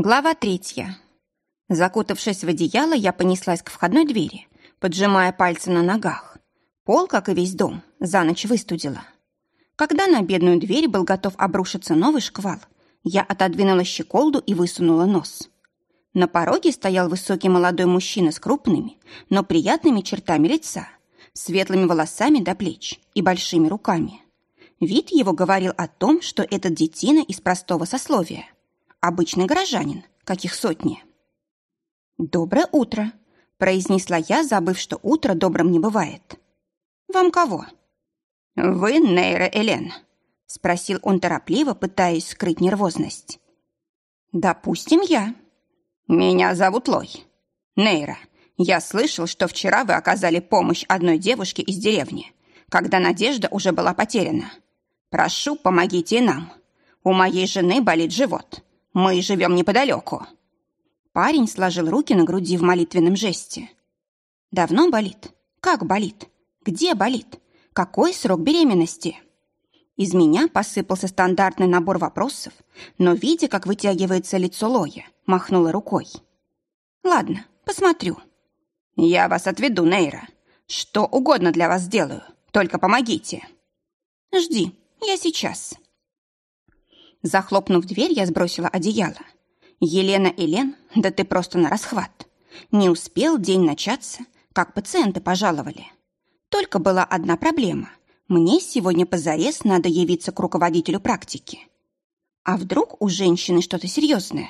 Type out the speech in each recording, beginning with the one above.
Глава третья. Закутавшись в одеяло, я понеслась к входной двери, поджимая пальцы на ногах. Пол, как и весь дом, за ночь выстудила. Когда на бедную дверь был готов обрушиться новый шквал, я отодвинула щеколду и высунула нос. На пороге стоял высокий молодой мужчина с крупными, но приятными чертами лица, светлыми волосами до плеч и большими руками. Вид его говорил о том, что этот детина из простого сословия – обычный горожанин, каких сотни. «Доброе утро», — произнесла я, забыв, что утро добрым не бывает. «Вам кого?» «Вы Нейра Элен», — спросил он торопливо, пытаясь скрыть нервозность. «Допустим, я». «Меня зовут Лой. Нейра, я слышал, что вчера вы оказали помощь одной девушке из деревни, когда надежда уже была потеряна. Прошу, помогите нам. У моей жены болит живот. Мы живем неподалеку». Парень сложил руки на груди в молитвенном жесте. «Давно болит? Как болит? Где болит? Какой срок беременности?» Из меня посыпался стандартный набор вопросов, но, видя, как вытягивается лицо Лоя, махнула рукой. «Ладно, посмотрю». «Я вас отведу, Нейра. Что угодно для вас сделаю, только помогите». «Жди, я сейчас». Захлопнув дверь, я сбросила одеяло. «Елена и Лен, да ты просто на расхват. Не успел день начаться, как пациенты пожаловали. Только была одна проблема. Мне сегодня позарез надо явиться к руководителю практики. А вдруг у женщины что-то серьезное?»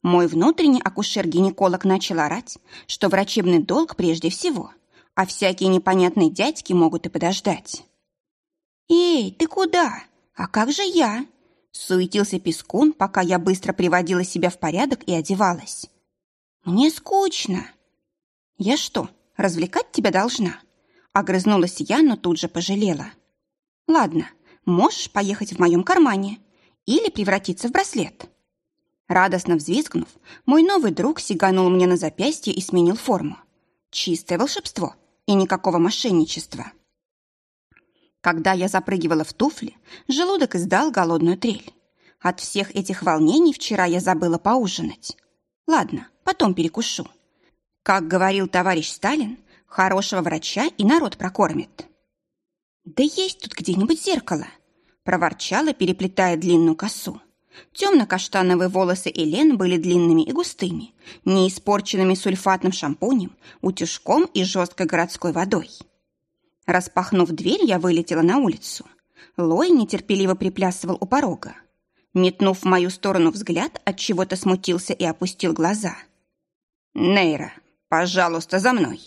Мой внутренний акушер-гинеколог начал орать, что врачебный долг прежде всего, а всякие непонятные дядьки могут и подождать. «Эй, ты куда? А как же я?» Суетился Пескун, пока я быстро приводила себя в порядок и одевалась. «Мне скучно». «Я что, развлекать тебя должна?» Огрызнулась я, но тут же пожалела. «Ладно, можешь поехать в моем кармане или превратиться в браслет». Радостно взвизгнув, мой новый друг сиганул мне на запястье и сменил форму. Чистое волшебство и никакого мошенничества. Когда я запрыгивала в туфли, желудок издал голодную трель. От всех этих волнений вчера я забыла поужинать. Ладно, потом перекушу. Как говорил товарищ Сталин, хорошего врача и народ прокормит. «Да есть тут где-нибудь зеркало!» проворчала, переплетая длинную косу. Темно-каштановые волосы Элен были длинными и густыми, не испорченными сульфатным шампунем, утюжком и жесткой городской водой. Распахнув дверь, я вылетела на улицу. Лой нетерпеливо приплясывал у порога. Метнув в мою сторону взгляд, от чего то смутился и опустил глаза. «Нейра, пожалуйста, за мной.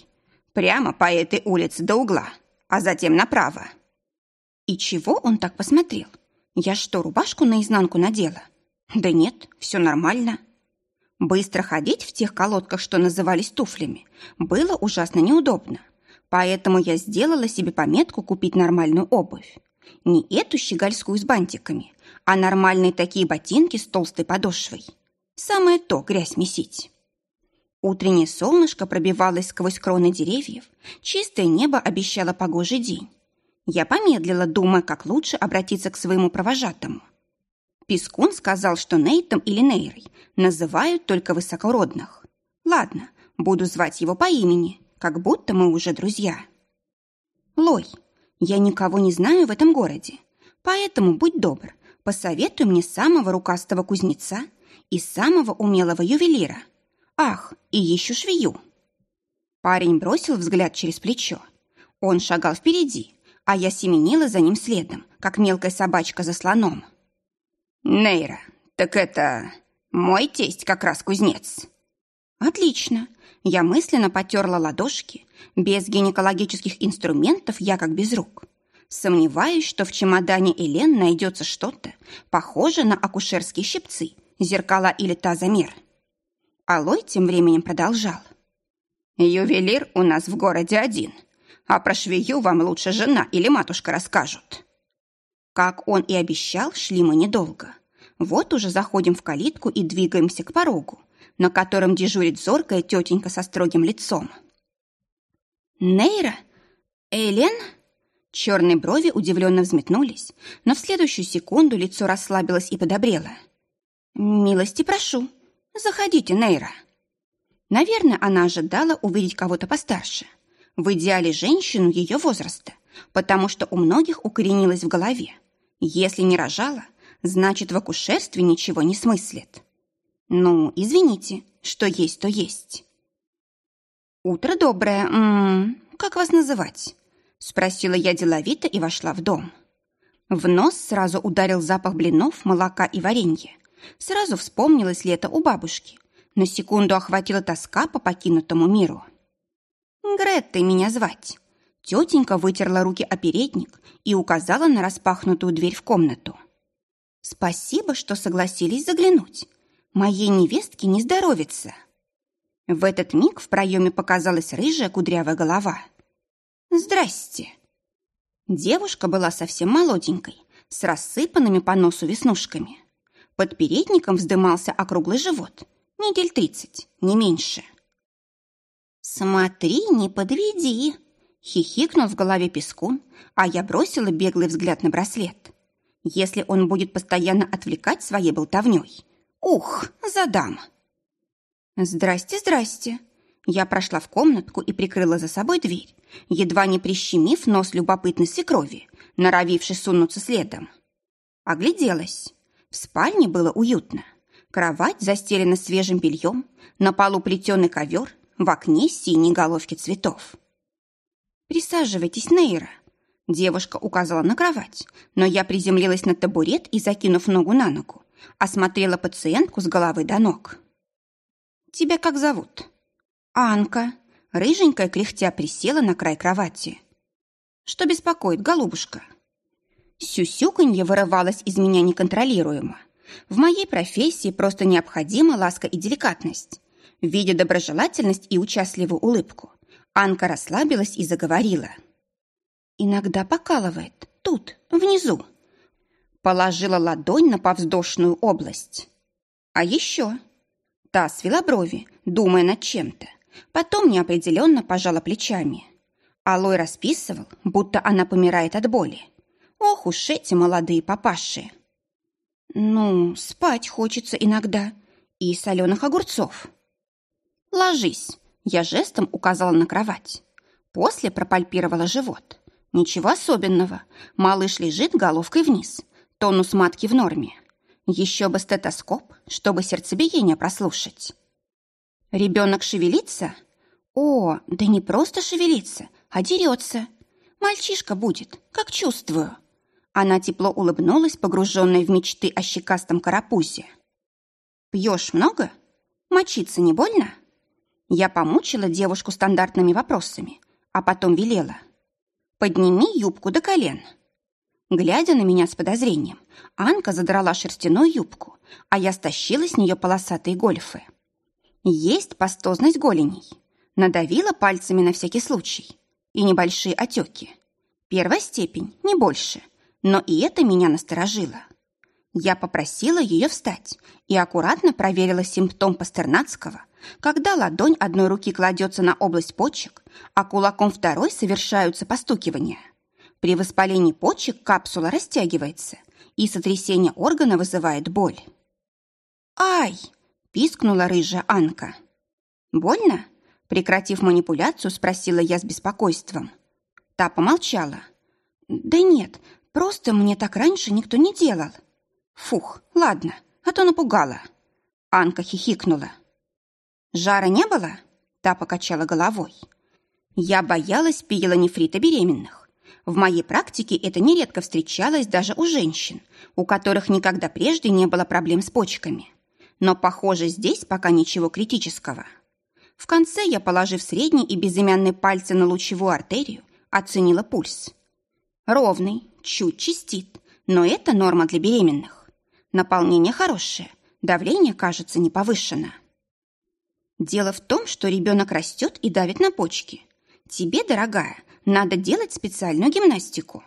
Прямо по этой улице до угла, а затем направо». И чего он так посмотрел? Я что, рубашку наизнанку надела? Да нет, все нормально. Быстро ходить в тех колодках, что назывались туфлями, было ужасно неудобно. Поэтому я сделала себе пометку купить нормальную обувь. Не эту щегольскую с бантиками, а нормальные такие ботинки с толстой подошвой. Самое то грязь месить. Утреннее солнышко пробивалось сквозь кроны деревьев, чистое небо обещало погожий день. Я помедлила, думая, как лучше обратиться к своему провожатому. Пискун сказал, что Нейтом или Нейрой называют только высокородных. Ладно, буду звать его по имени, как будто мы уже друзья. Лой, я никого не знаю в этом городе, поэтому будь добр, посоветуй мне самого рукастого кузнеца и самого умелого ювелира. Ах, и еще швею. Парень бросил взгляд через плечо. Он шагал впереди, а я семенила за ним следом, как мелкая собачка за слоном. «Нейра, так это мой тесть как раз кузнец». «Отлично. Я мысленно потерла ладошки. Без гинекологических инструментов я как без рук. Сомневаюсь, что в чемодане Элен найдется что-то, похожее на акушерские щипцы, зеркала или тазомер. Алой тем временем продолжал. «Ювелир у нас в городе один, а про швею вам лучше жена или матушка расскажут». Как он и обещал, шли мы недолго. Вот уже заходим в калитку и двигаемся к порогу, на котором дежурит зоркая тетенька со строгим лицом. «Нейра? Элен?» Черные брови удивленно взметнулись, но в следующую секунду лицо расслабилось и подобрело. «Милости прошу. Заходите, Нейра». Наверное, она ожидала увидеть кого-то постарше. В идеале женщину ее возраста, потому что у многих укоренилось в голове. Если не рожала, значит, в акушерстве ничего не смыслит. Ну, извините, что есть, то есть. «Утро доброе. М -м, как вас называть?» Спросила я деловито и вошла в дом. В нос сразу ударил запах блинов, молока и варенья. Сразу вспомнилось лето у бабушки. На секунду охватила тоска по покинутому миру. «Греттой меня звать». Тетенька вытерла руки о передник и указала на распахнутую дверь в комнату. «Спасибо, что согласились заглянуть. Моей невестке не здоровится». В этот миг в проеме показалась рыжая кудрявая голова. «Здрасте!» Девушка была совсем молоденькой, с рассыпанными по носу веснушками. Под передником вздымался округлый живот. Недель тридцать, не меньше. «Смотри, не подведи!» Хихикнул в голове пескун, а я бросила беглый взгляд на браслет. Если он будет постоянно отвлекать своей болтовней, ух, задам. «Здрасте, здрасте!» Я прошла в комнатку и прикрыла за собой дверь, едва не прищемив нос любопытной свекрови, норовившей сунуться следом. Огляделась. В спальне было уютно. Кровать застелена свежим бельем, на полу плетеный ковер, в окне синие головки цветов. «Присаживайтесь, Нейра». Девушка указала на кровать, но я приземлилась на табурет и, закинув ногу на ногу, осмотрела пациентку с головы до ног. «Тебя как зовут?» «Анка!» Рыженькая кряхтя присела на край кровати. «Что беспокоит, голубушка?» Сюсюканье вырывалось из меня неконтролируемо. В моей профессии просто необходима ласка и деликатность. Видя доброжелательность и участливую улыбку, Анка расслабилась и заговорила. «Иногда покалывает. Тут, внизу». Положила ладонь на повздошную область. «А еще...» Та свела брови, думая над чем-то, Потом неопределенно пожала плечами. Алой расписывал, будто она помирает от боли. Ох уж эти молодые папаши! Ну, спать хочется иногда. И соленых огурцов. Ложись. Я жестом указала на кровать. После пропальпировала живот. Ничего особенного. Малыш лежит головкой вниз. Тонус матки в норме. Еще бы стетоскоп, чтобы сердцебиение прослушать. Ребенок шевелится? О, да не просто шевелится, а дерется. Мальчишка будет, как чувствую. Она тепло улыбнулась, погруженная в мечты о щекастом карапузе. Пьешь много? Мочиться не больно? Я помучила девушку стандартными вопросами, а потом велела. Подними юбку до колен. Глядя на меня с подозрением, Анка задрала шерстяную юбку, а я стащила с нее полосатые гольфы. Есть пастозность голеней. Надавила пальцами на всякий случай. И небольшие отеки. Первая степень, не больше. Но и это меня насторожило. Я попросила ее встать и аккуратно проверила симптом Пастернацкого, когда ладонь одной руки кладется на область почек, а кулаком второй совершаются постукивания. При воспалении почек капсула растягивается, и сотрясение органа вызывает боль. «Ай!» пискнула рыжая Анка. «Больно?» Прекратив манипуляцию, спросила я с беспокойством. Та помолчала. «Да нет, просто мне так раньше никто не делал». «Фух, ладно, а то напугала». Анка хихикнула. «Жара не было?» Та покачала головой. «Я боялась пиелонефрита беременных. В моей практике это нередко встречалось даже у женщин, у которых никогда прежде не было проблем с почками. Но, похоже, здесь пока ничего критического. В конце я, положив средний и безымянный пальцы на лучевую артерию, оценила пульс. Ровный, чуть чистит, но это норма для беременных. Наполнение хорошее, давление, кажется, не повышено. Дело в том, что ребенок растет и давит на почки. Тебе, дорогая, надо делать специальную гимнастику,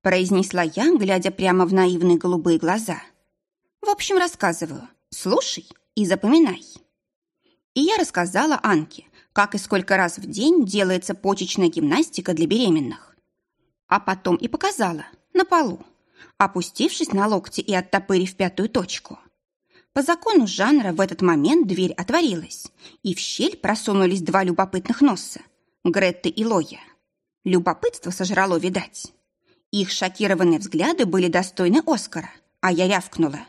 произнесла я, глядя прямо в наивные голубые глаза. В общем, рассказываю. Слушай и запоминай. И я рассказала Анке, как и сколько раз в день делается почечная гимнастика для беременных. А потом и показала на полу, опустившись на локти и оттопырив пятую точку. По закону жанра в этот момент дверь отворилась, и в щель просунулись два любопытных носа – Гретты и Лоя. Любопытство сожрало, видать. Их шокированные взгляды были достойны Оскара, а я рявкнула.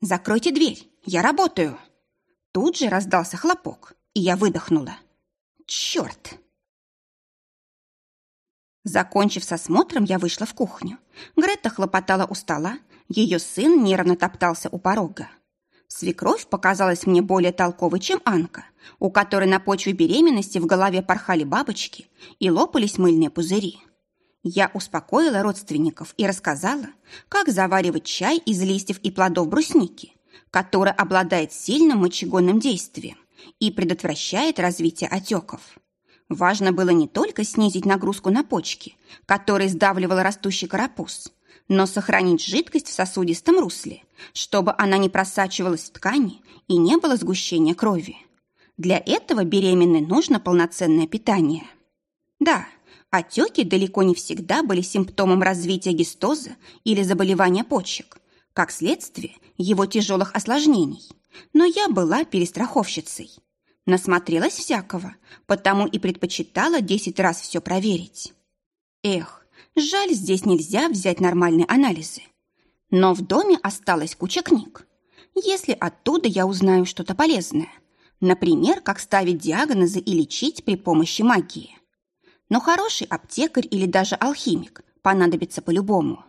«Закройте дверь, я работаю!» Тут же раздался хлопок, и я выдохнула. «Черт!» Закончив с осмотром, я вышла в кухню. Гретта хлопотала у стола, ее сын нервно топтался у порога. Свекровь показалась мне более толковой, чем Анка, у которой на почве беременности в голове порхали бабочки и лопались мыльные пузыри. Я успокоила родственников и рассказала, как заваривать чай из листьев и плодов брусники, который обладает сильным мочегонным действием и предотвращает развитие отеков. Важно было не только снизить нагрузку на почки, которая сдавливала растущий карапуз, но сохранить жидкость в сосудистом русле, чтобы она не просачивалась в ткани и не было сгущения крови. Для этого беременной нужно полноценное питание. Да, отеки далеко не всегда были симптомом развития гистоза или заболевания почек, как следствие его тяжелых осложнений. Но я была перестраховщицей. Насмотрелась всякого, потому и предпочитала десять раз все проверить. Эх, Жаль, здесь нельзя взять нормальные анализы. Но в доме осталась куча книг. Если оттуда я узнаю что-то полезное, например, как ставить диагнозы и лечить при помощи магии. Но хороший аптекарь или даже алхимик понадобится по-любому.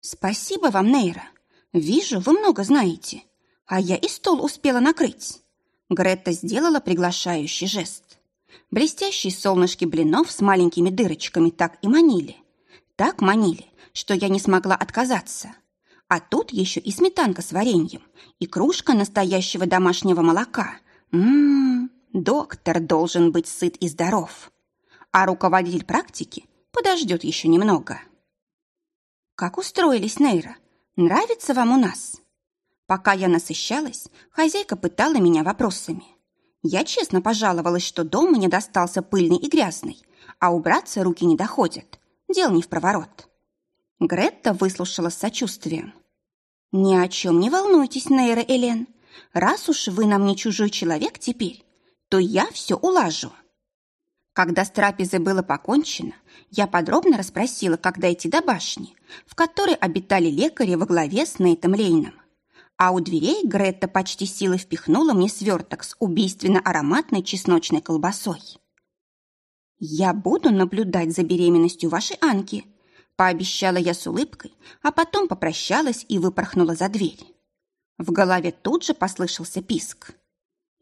Спасибо вам, Нейра. Вижу, вы много знаете. А я и стол успела накрыть. Гретта сделала приглашающий жест. Блестящие солнышки блинов с маленькими дырочками так и манили. Так манили, что я не смогла отказаться. А тут еще и сметанка с вареньем, и кружка настоящего домашнего молока. Ммм, доктор должен быть сыт и здоров. А руководитель практики подождет еще немного. Как устроились, Нейра? Нравится вам у нас? Пока я насыщалась, хозяйка пытала меня вопросами. Я честно пожаловалась, что дом мне достался пыльный и грязный, а убраться руки не доходят. Дел не в проворот. Гретта выслушала с сочувствием. «Ни о чем не волнуйтесь, Нейра Элен. Раз уж вы нам не чужой человек теперь, то я все улажу». Когда с трапезой было покончено, я подробно расспросила, как дойти до башни, в которой обитали лекари во главе с Нейтом Лейном а у дверей Гретта почти силой впихнула мне сверток с убийственно-ароматной чесночной колбасой. «Я буду наблюдать за беременностью вашей Анки», пообещала я с улыбкой, а потом попрощалась и выпорхнула за дверь. В голове тут же послышался писк.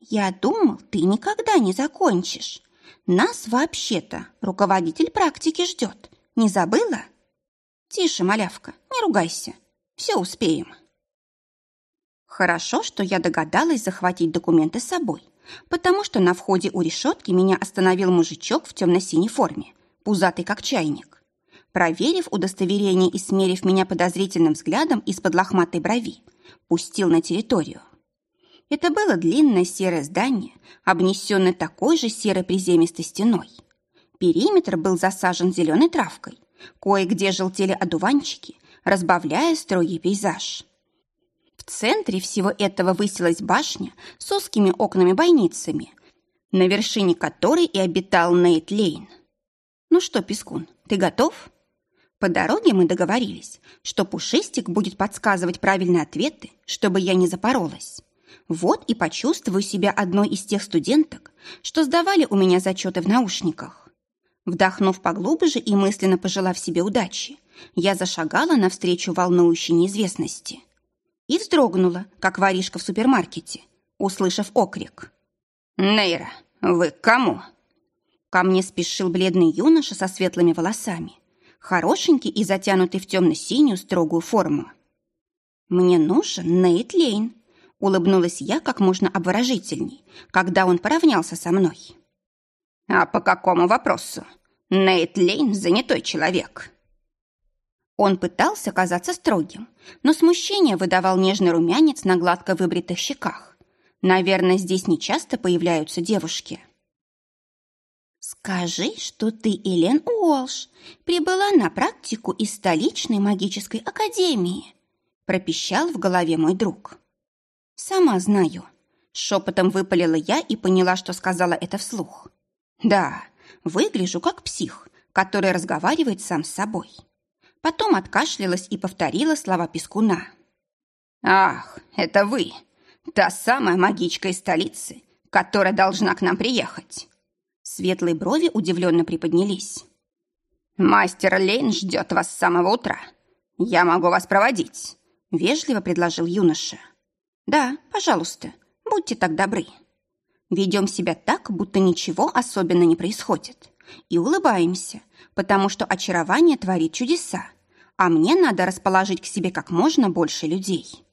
«Я думал, ты никогда не закончишь. Нас вообще-то руководитель практики ждет. Не забыла?» «Тише, малявка, не ругайся. Все успеем». Хорошо, что я догадалась захватить документы с собой, потому что на входе у решетки меня остановил мужичок в темно-синей форме, пузатый как чайник. Проверив удостоверение и смерив меня подозрительным взглядом из-под лохматой брови, пустил на территорию. Это было длинное серое здание, обнесенное такой же серой приземистой стеной. Периметр был засажен зеленой травкой, кое-где желтели одуванчики, разбавляя строгий пейзаж. В центре всего этого высилась башня с узкими окнами-бойницами, на вершине которой и обитал Нейт Лейн. «Ну что, Пескун, ты готов?» По дороге мы договорились, что Пушистик будет подсказывать правильные ответы, чтобы я не запоролась. Вот и почувствую себя одной из тех студенток, что сдавали у меня зачеты в наушниках. Вдохнув поглубже и мысленно пожелав себе удачи, я зашагала навстречу волнующей неизвестности и вздрогнула, как воришка в супермаркете, услышав окрик. «Нейра, вы к кому?» Ко мне спешил бледный юноша со светлыми волосами, хорошенький и затянутый в темно-синюю строгую форму. «Мне нужен Нейт Лейн», — улыбнулась я как можно обворожительней, когда он поравнялся со мной. «А по какому вопросу? Нейт Лейн — занятой человек». Он пытался казаться строгим, но смущение выдавал нежный румянец на гладко выбритых щеках. Наверное, здесь нечасто появляются девушки. «Скажи, что ты, Элен Уолш, прибыла на практику из столичной магической академии», пропищал в голове мой друг. Сама знаю. Шепотом выпалила я и поняла, что сказала это вслух. Да, выгляжу как псих, который разговаривает сам с собой. Потом откашлялась и повторила слова Пескуна. «Ах, это вы! Та самая магичка из столицы, которая должна к нам приехать!» Светлые брови удивленно приподнялись. «Мастер Лейн ждет вас с самого утра. Я могу вас проводить», — вежливо предложил юноша. «Да, пожалуйста, будьте так добры». Ведем себя так, будто ничего особенно не происходит. И улыбаемся, потому что очарование творит чудеса, а мне надо расположить к себе как можно больше людей.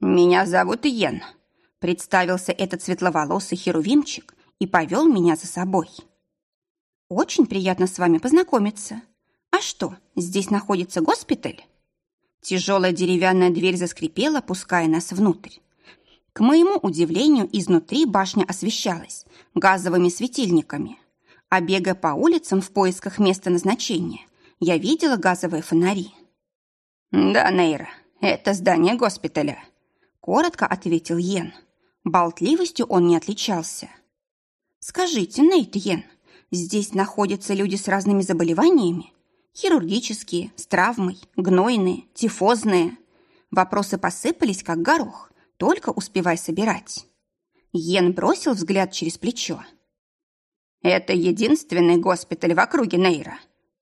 «Меня зовут Йен», — представился этот светловолосый херувимчик и повел меня за собой. «Очень приятно с вами познакомиться. А что, здесь находится госпиталь?» Тяжелая деревянная дверь заскрипела, пуская нас внутрь. К моему удивлению, изнутри башня освещалась газовыми светильниками. А бегая по улицам в поисках места назначения, я видела газовые фонари. «Да, Нейра, это здание госпиталя», — коротко ответил Йен. Болтливостью он не отличался. «Скажите, Нейт Йен, здесь находятся люди с разными заболеваниями? Хирургические, с травмой, гнойные, тифозные?» Вопросы посыпались, как горох, только успевай собирать. Йен бросил взгляд через плечо. «Это единственный госпиталь в округе Нейра.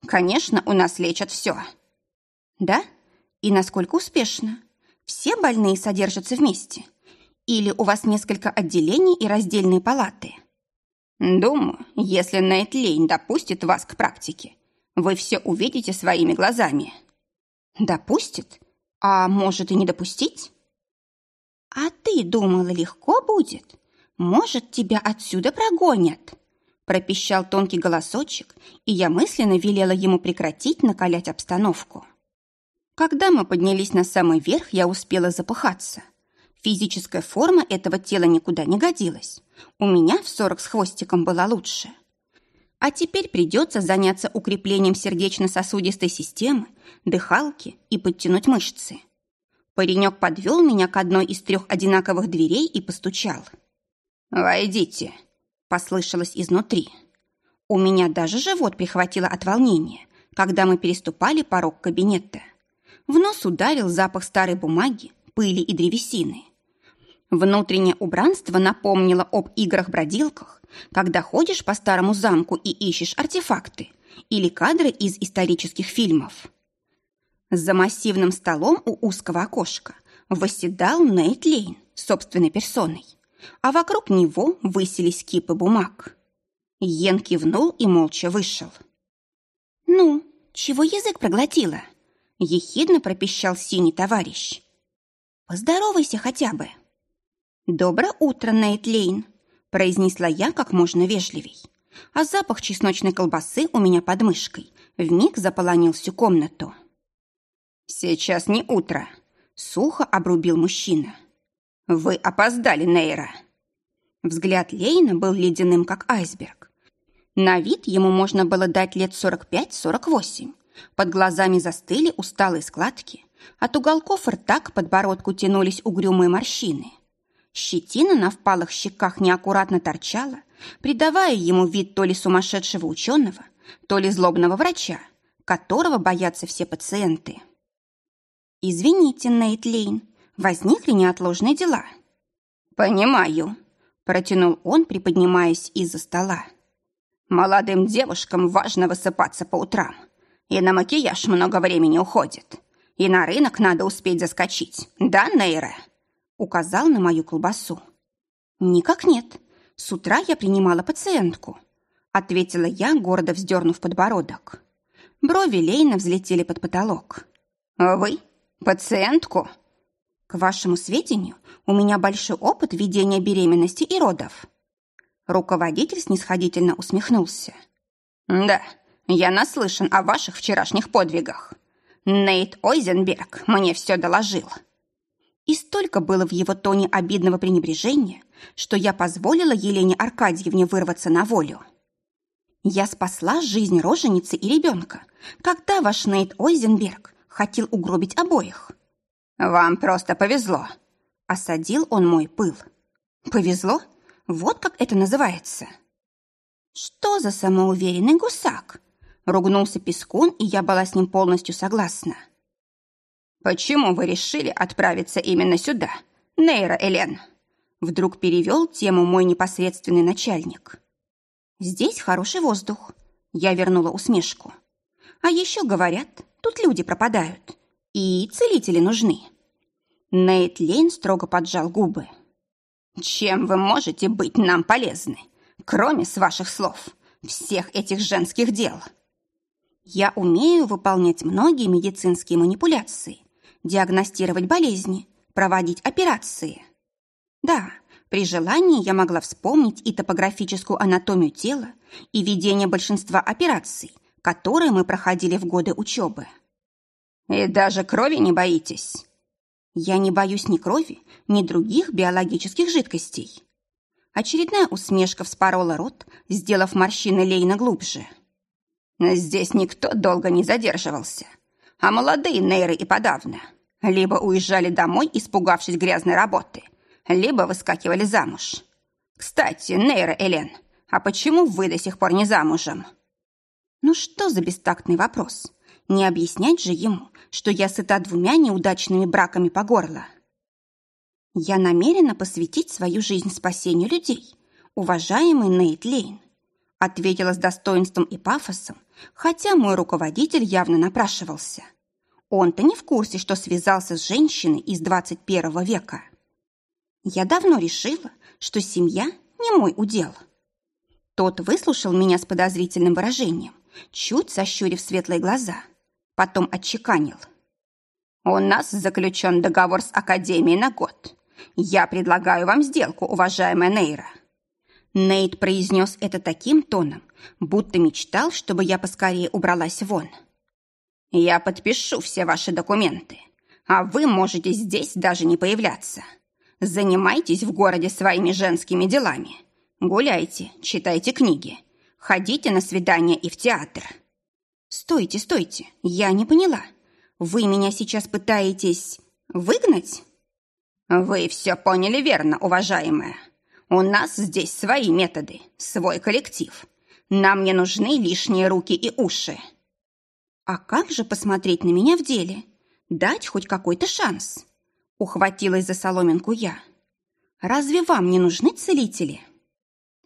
Конечно, у нас лечат все». «Да? И насколько успешно? Все больные содержатся вместе? Или у вас несколько отделений и раздельные палаты?» «Думаю, если Нейт Лейн допустит вас к практике, вы все увидите своими глазами». «Допустит? А может и не допустить?» «А ты думала, легко будет? Может, тебя отсюда прогонят?» Пропищал тонкий голосочек, и я мысленно велела ему прекратить накалять обстановку. Когда мы поднялись на самый верх, я успела запыхаться. Физическая форма этого тела никуда не годилась. У меня в сорок с хвостиком была лучше. А теперь придется заняться укреплением сердечно-сосудистой системы, дыхалки и подтянуть мышцы. Паренек подвел меня к одной из трех одинаковых дверей и постучал. «Войдите», послышалось изнутри. У меня даже живот прихватило от волнения, когда мы переступали порог кабинета. В нос ударил запах старой бумаги, пыли и древесины. Внутреннее убранство напомнило об играх-бродилках, когда ходишь по старому замку и ищешь артефакты или кадры из исторических фильмов. За массивным столом у узкого окошка восседал Нейт Лейн собственной персоной а вокруг него высились кипы бумаг. Йен кивнул и молча вышел. «Ну, чего язык проглотила?» — ехидно пропищал синий товарищ. «Поздоровайся хотя бы». «Доброе утро, Нейт Лейн», — произнесла я как можно вежливей. А запах чесночной колбасы у меня под мышкой вмиг заполонил всю комнату. «Сейчас не утро», — сухо обрубил мужчина. «Вы опоздали, Нейра!» Взгляд Лейна был ледяным, как айсберг. На вид ему можно было дать лет 45-48. Под глазами застыли усталые складки. От уголков рта к подбородку тянулись угрюмые морщины. Щетина на впалых щеках неаккуратно торчала, придавая ему вид то ли сумасшедшего ученого, то ли злобного врача, которого боятся все пациенты. «Извините, Нейт Лейн, возникли неотложные дела. «Понимаю», – протянул он, приподнимаясь из-за стола. «Молодым девушкам важно высыпаться по утрам, и на макияж много времени уходит, и на рынок надо успеть заскочить, да, Нейра?» – указал на мою колбасу. «Никак нет. С утра я принимала пациентку», – ответила я, гордо вздернув подбородок. Брови Лейна взлетели под потолок. «Вы? Пациентку?» К вашему сведению, у меня большой опыт ведения беременности и родов. Руководитель снисходительно усмехнулся. Да, я наслышан о ваших вчерашних подвигах. Нейт Ойзенберг мне все доложил. И столько было в его тоне обидного пренебрежения, что я позволила Елене Аркадьевне вырваться на волю. Я спасла жизнь роженицы и ребенка, когда ваш Нейт Ойзенберг хотел угробить обоих. «Вам просто повезло», Осадил он мой пыл. Повезло? Вот как это называется. Что за самоуверенный гусак? Ругнулся Пескун, и я была с ним полностью согласна. «Почему вы решили отправиться именно сюда, Нейра Элен?» Вдруг перевел тему мой непосредственный начальник. «Здесь хороший воздух». Я вернула усмешку. «А еще говорят, тут люди пропадают. И целители нужны». Нейт Лейн строго поджал губы. «Чем вы можете быть нам полезны, кроме с ваших слов, всех этих женских дел?» Я умею выполнять многие медицинские манипуляции, диагностировать болезни, проводить операции. Да, при желании я могла вспомнить и топографическую анатомию тела, и ведение большинства операций, которые мы проходили в годы учебы. И даже крови не боитесь? Я не боюсь ни крови, ни других биологических жидкостей. Очередная усмешка вспорола рот, сделав морщины Лейна глубже. Здесь никто долго не задерживался, а молодые нейры и подавно. Либо уезжали домой, испугавшись грязной работы, либо выскакивали замуж. Кстати, Нейра Элен, а почему вы до сих пор не замужем? Ну что за бестактный вопрос? Не объяснять же ему, что я сыта двумя неудачными браками по горло. Я намерена посвятить свою жизнь спасению людей, уважаемый Нейт Лейн ответила с достоинством и пафосом, хотя мой руководитель явно напрашивался. Он-то не в курсе, что связался с женщиной из 21 века. Я давно решила, что семья не мой удел. Тот выслушал меня с подозрительным выражением, чуть сощурив светлые глаза. Потом отчеканил. «У нас заключен договор с Академией на год. Я предлагаю вам сделку, уважаемая Нейра. Нейт произнес это таким тоном, будто мечтал, чтобы я поскорее убралась вон. «Я подпишу все ваши документы, а вы можете здесь даже не появляться. Занимайтесь в городе своими женскими делами. Гуляйте, читайте книги, ходите на свидания и в театр». «Стойте, стойте, я не поняла. Вы меня сейчас пытаетесь выгнать?» «Вы все поняли верно, уважаемая», у нас здесь свои методы, свой коллектив. Нам не нужны лишние руки и уши. А как же посмотреть на меня в деле? Дать хоть какой-то шанс? Ухватилась за соломинку я. Разве вам не нужны целители?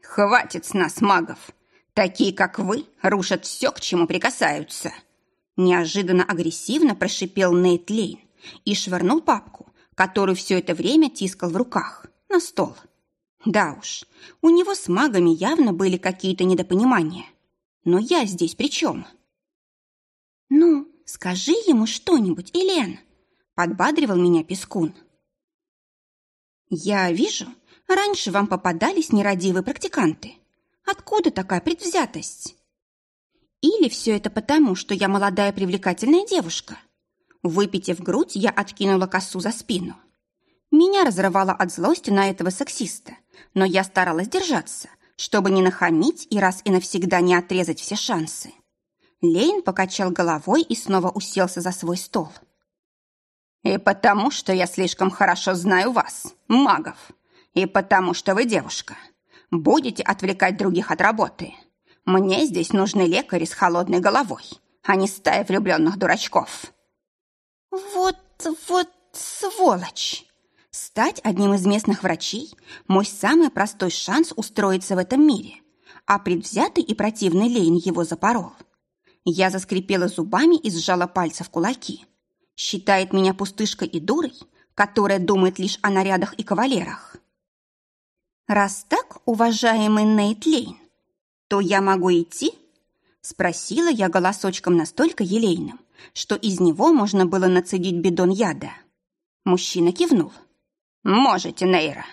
Хватит с нас магов. Такие, как вы, рушат все, к чему прикасаются. Неожиданно агрессивно прошипел Нейт Лейн и швырнул папку, которую все это время тискал в руках, на стол. — да уж, у него с магами явно были какие-то недопонимания. Но я здесь при чем? «Ну, скажи ему что-нибудь, Элен!» — подбадривал меня Пескун. «Я вижу, раньше вам попадались нерадивые практиканты. Откуда такая предвзятость?» «Или все это потому, что я молодая привлекательная девушка?» Выпитив грудь, я откинула косу за спину. Меня разрывало от злости на этого сексиста, но я старалась держаться, чтобы не нахамить и раз и навсегда не отрезать все шансы. Лейн покачал головой и снова уселся за свой стол. «И потому, что я слишком хорошо знаю вас, магов, и потому, что вы девушка, будете отвлекать других от работы. Мне здесь нужны лекари с холодной головой, а не стая влюбленных дурачков». «Вот, вот сволочь!» Стать одним из местных врачей – мой самый простой шанс устроиться в этом мире, а предвзятый и противный Лейн его запорол. Я заскрипела зубами и сжала пальцы в кулаки. Считает меня пустышкой и дурой, которая думает лишь о нарядах и кавалерах. «Раз так, уважаемый Нейт Лейн, то я могу идти?» Спросила я голосочком настолько елейным, что из него можно было нацедить бидон яда. Мужчина кивнул. «Можете, Нейра.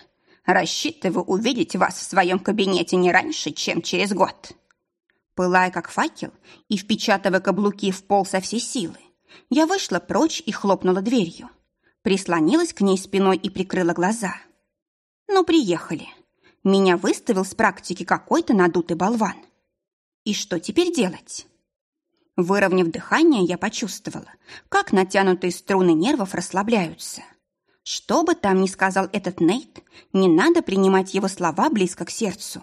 Рассчитываю увидеть вас в своем кабинете не раньше, чем через год». Пылая как факел и впечатывая каблуки в пол со всей силы, я вышла прочь и хлопнула дверью. Прислонилась к ней спиной и прикрыла глаза. Ну, приехали. Меня выставил с практики какой-то надутый болван. И что теперь делать? Выровняв дыхание, я почувствовала, как натянутые струны нервов расслабляются – Что бы там ни сказал этот Нейт, не надо принимать его слова близко к сердцу.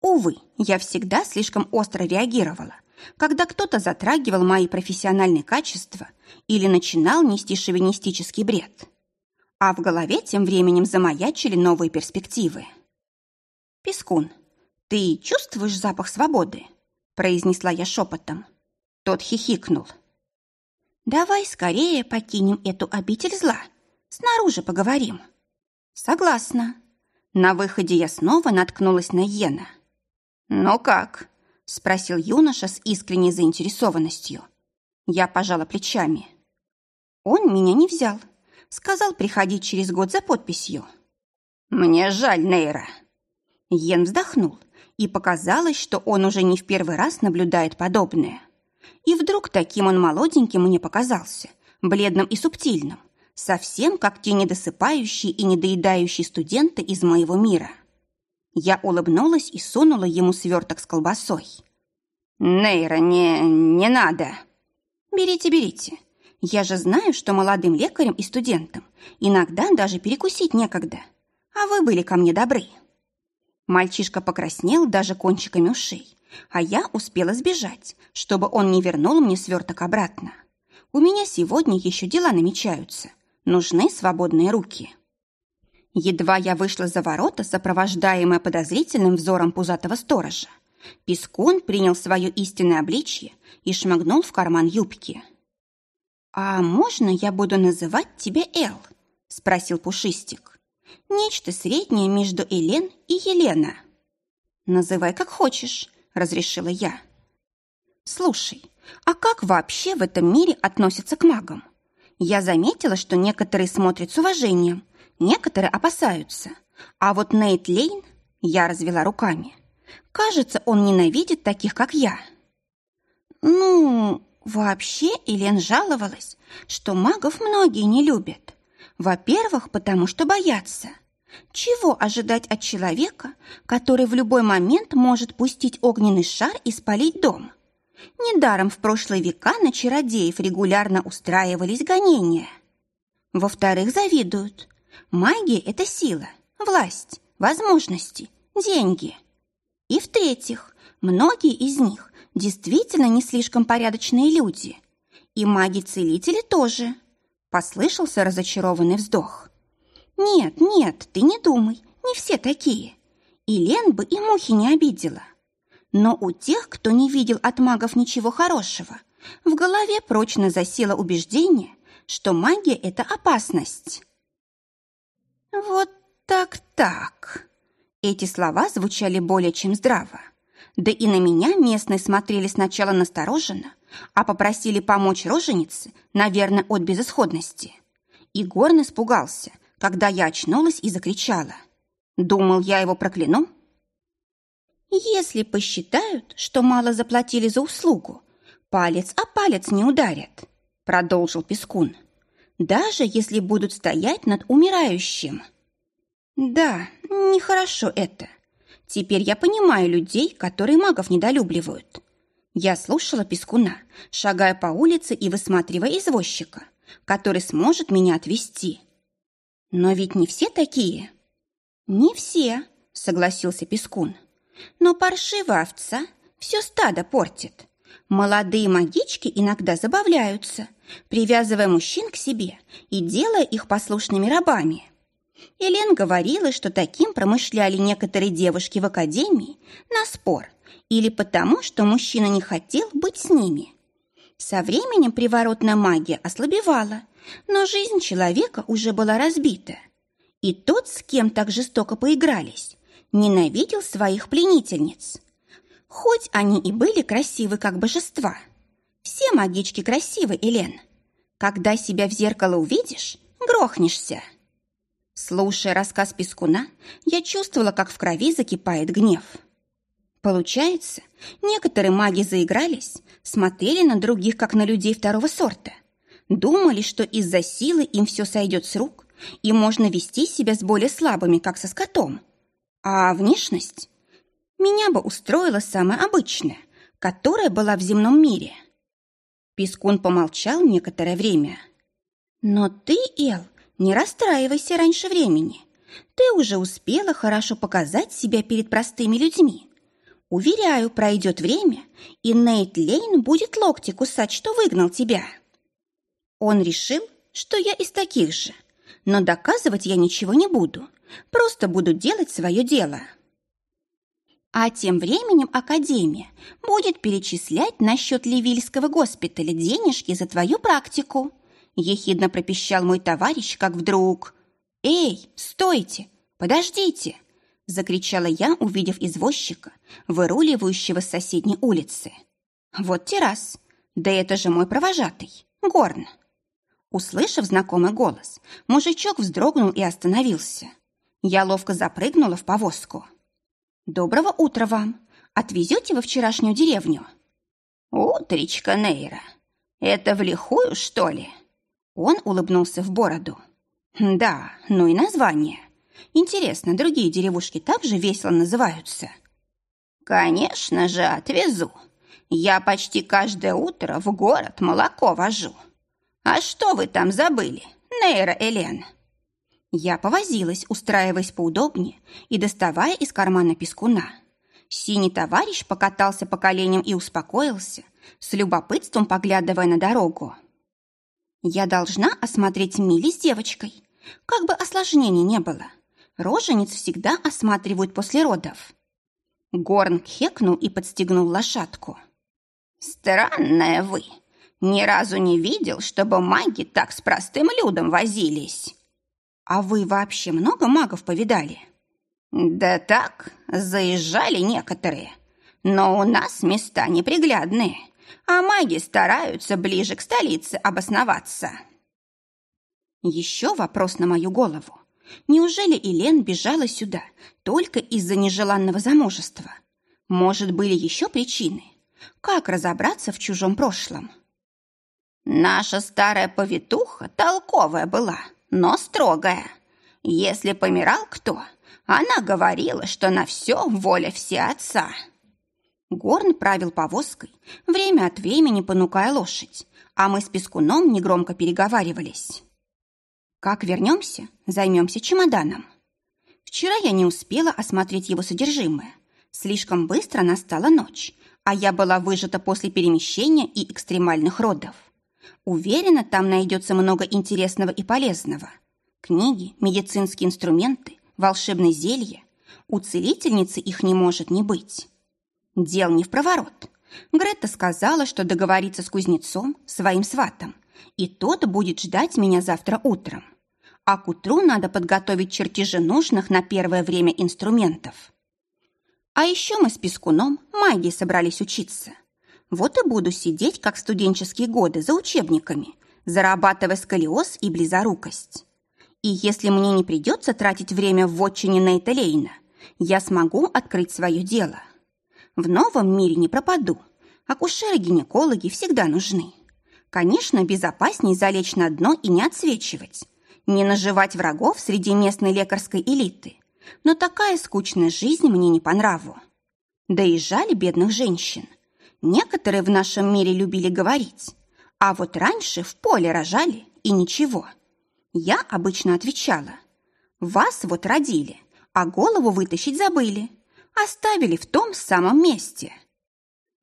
Увы, я всегда слишком остро реагировала, когда кто-то затрагивал мои профессиональные качества или начинал нести шовинистический бред. А в голове тем временем замаячили новые перспективы. «Пескун, ты чувствуешь запах свободы?» произнесла я шепотом. Тот хихикнул. «Давай скорее покинем эту обитель зла. Снаружи поговорим». «Согласна». На выходе я снова наткнулась на Йена. «Ну как?» – спросил юноша с искренней заинтересованностью. Я пожала плечами. Он меня не взял. Сказал приходить через год за подписью. «Мне жаль, Нейра». Йен вздохнул, и показалось, что он уже не в первый раз наблюдает подобное. И вдруг таким он молоденьким мне показался, бледным и субтильным, совсем как те недосыпающие и недоедающие студенты из моего мира. Я улыбнулась и сунула ему сверток с колбасой. «Нейра, не... не надо!» «Берите, берите. Я же знаю, что молодым лекарям и студентам иногда даже перекусить некогда. А вы были ко мне добры». Мальчишка покраснел даже кончиками ушей, а я успела сбежать, чтобы он не вернул мне сверток обратно. У меня сегодня еще дела намечаются. Нужны свободные руки. Едва я вышла за ворота, сопровождаемая подозрительным взором пузатого сторожа. Пескун принял свое истинное обличье и шмыгнул в карман юбки. «А можно я буду называть тебя Эл?» – спросил Пушистик. «Нечто среднее между Элен и Елена». «Называй как хочешь», – разрешила я. «Слушай, а как вообще в этом мире относятся к магам? Я заметила, что некоторые смотрят с уважением, Некоторые опасаются. А вот Нейт Лейн, я развела руками. Кажется, он ненавидит таких, как я. Ну, вообще Элен жаловалась, что магов многие не любят. Во-первых, потому что боятся. Чего ожидать от человека, который в любой момент может пустить огненный шар и спалить дом? Недаром в прошлые века на чародеев регулярно устраивались гонения. Во-вторых, завидуют. Магия – это сила, власть, возможности, деньги. И в-третьих, многие из них действительно не слишком порядочные люди. И маги-целители тоже. Послышался разочарованный вздох. Нет, нет, ты не думай, не все такие. И Лен бы и мухи не обидела. Но у тех, кто не видел от магов ничего хорошего, в голове прочно засело убеждение, что магия – это опасность. «Вот так-так». Эти слова звучали более чем здраво. Да и на меня местные смотрели сначала настороженно, а попросили помочь роженице, наверное, от безысходности. И испугался, когда я очнулась и закричала. Думал, я его прокляну? Если посчитают, что мало заплатили за услугу, палец о палец не ударят, продолжил Пескун даже если будут стоять над умирающим. Да, нехорошо это. Теперь я понимаю людей, которые магов недолюбливают. Я слушала Пескуна, шагая по улице и высматривая извозчика, который сможет меня отвезти. Но ведь не все такие. Не все, согласился Пескун. Но паршивая овца все стадо портит. Молодые магички иногда забавляются, привязывая мужчин к себе и делая их послушными рабами. Елен говорила, что таким промышляли некоторые девушки в академии на спор или потому, что мужчина не хотел быть с ними. Со временем приворотная магия ослабевала, но жизнь человека уже была разбита. И тот, с кем так жестоко поигрались, ненавидел своих пленительниц – Хоть они и были красивы, как божества. Все магички красивы, Элен. Когда себя в зеркало увидишь, грохнешься. Слушая рассказ Пескуна, я чувствовала, как в крови закипает гнев. Получается, некоторые маги заигрались, смотрели на других, как на людей второго сорта. Думали, что из-за силы им все сойдет с рук, и можно вести себя с более слабыми, как со скотом. А внешность? меня бы устроила самая обычная, которая была в земном мире. Пискун помолчал некоторое время. Но ты, Эл, Не расстраивайся раньше времени. Ты уже успела хорошо показать себя перед простыми людьми. Уверяю, пройдет время, и Нейт Лейн будет локти кусать, что выгнал тебя. Он решил, что я из таких же, но доказывать я ничего не буду, просто буду делать свое дело. А тем временем Академия будет перечислять на счет Ливильского госпиталя денежки за твою практику. Ехидно пропищал мой товарищ, как вдруг... «Эй, стойте! Подождите!» Закричала я, увидев извозчика, выруливающего с соседней улицы. «Вот террас! Да это же мой провожатый, Горн!» Услышав знакомый голос, мужичок вздрогнул и остановился. Я ловко запрыгнула в повозку. «Доброго утра вам! Отвезете во вчерашнюю деревню?» «Утречка, Нейра! Это в лихую, что ли?» Он улыбнулся в бороду. «Да, ну и название. Интересно, другие деревушки также весело называются?» «Конечно же, отвезу. Я почти каждое утро в город молоко вожу. А что вы там забыли, Нейра Элен?» Я повозилась, устраиваясь поудобнее и доставая из кармана пескуна. Синий товарищ покатался по коленям и успокоился, с любопытством поглядывая на дорогу. Я должна осмотреть Мили с девочкой, как бы осложнений не было. Рожениц всегда осматривают после родов. Горн хекнул и подстегнул лошадку. «Странная вы. Ни разу не видел, чтобы маги так с простым людом возились». «А вы вообще много магов повидали?» «Да так, заезжали некоторые. Но у нас места неприглядные, а маги стараются ближе к столице обосноваться». Еще вопрос на мою голову. Неужели Елен бежала сюда только из-за нежеланного замужества? Может, были еще причины? Как разобраться в чужом прошлом? Наша старая повитуха толковая была, но строгая. Если помирал кто, она говорила, что на все воля все отца. Горн правил повозкой, время от времени понукая лошадь, а мы с Пескуном негромко переговаривались. Как вернемся, займемся чемоданом. Вчера я не успела осмотреть его содержимое. Слишком быстро настала ночь, а я была выжата после перемещения и экстремальных родов. Уверена, там найдется много интересного и полезного. Книги, медицинские инструменты, волшебные зелья. У целительницы их не может не быть. Дел не в проворот. Грета сказала, что договорится с кузнецом, своим сватом, и тот будет ждать меня завтра утром. А к утру надо подготовить чертежи нужных на первое время инструментов. А еще мы с Пескуном магии собрались учиться – вот и буду сидеть, как студенческие годы, за учебниками, зарабатывая сколиоз и близорукость. И если мне не придется тратить время в отчине Нейта Лейна, я смогу открыть свое дело. В новом мире не пропаду. Акушеры-гинекологи всегда нужны. Конечно, безопасней залечь на дно и не отсвечивать, не наживать врагов среди местной лекарской элиты. Но такая скучная жизнь мне не по нраву. Да и жаль бедных женщин. Некоторые в нашем мире любили говорить, а вот раньше в поле рожали и ничего. Я обычно отвечала, вас вот родили, а голову вытащить забыли, оставили в том самом месте.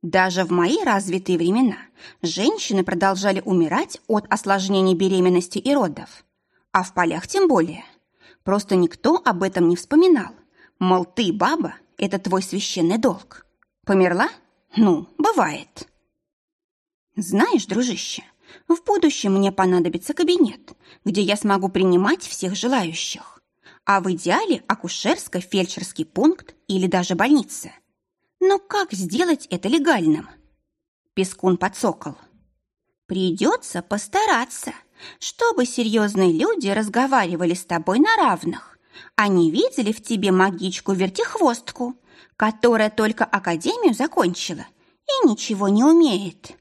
Даже в мои развитые времена женщины продолжали умирать от осложнений беременности и родов, а в полях тем более. Просто никто об этом не вспоминал. Мол, ты, баба, это твой священный долг. Померла? Ну, бывает. Знаешь, дружище, в будущем мне понадобится кабинет, где я смогу принимать всех желающих. А в идеале акушерско-фельдшерский пункт или даже больница. Но как сделать это легальным? Пескун подсокол. Придется постараться, чтобы серьезные люди разговаривали с тобой на равных, не видели в тебе магичку-вертихвостку, которая только академию закончила и ничего не умеет.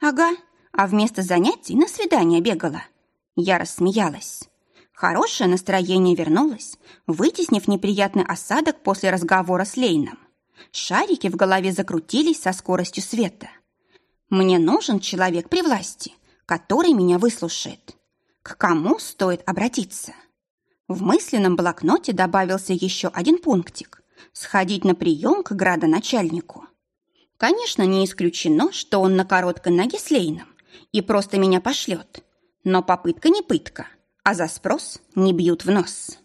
Ага, а вместо занятий на свидание бегала. Я рассмеялась. Хорошее настроение вернулось, вытеснив неприятный осадок после разговора с Лейном. Шарики в голове закрутились со скоростью света. Мне нужен человек при власти, который меня выслушает. К кому стоит обратиться? В мысленном блокноте добавился еще один пунктик – сходить на прием к градоначальнику. Конечно, не исключено, что он на короткой ноге с Лейном и просто меня пошлет. Но попытка не пытка, а за спрос не бьют в нос.